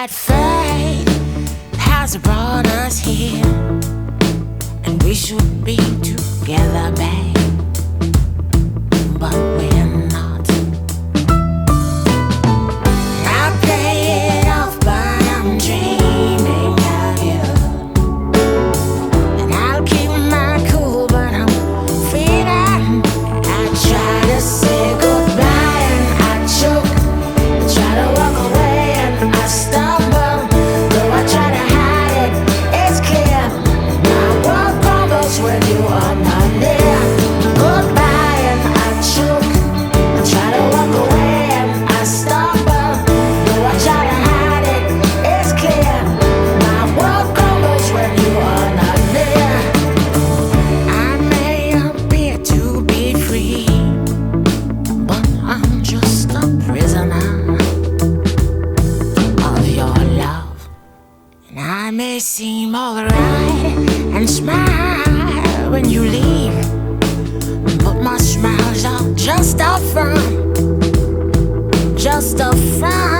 that fate has brought us here, and we should be together, babe. But alright and smile when you leave. But my smiles are just a front, just a front.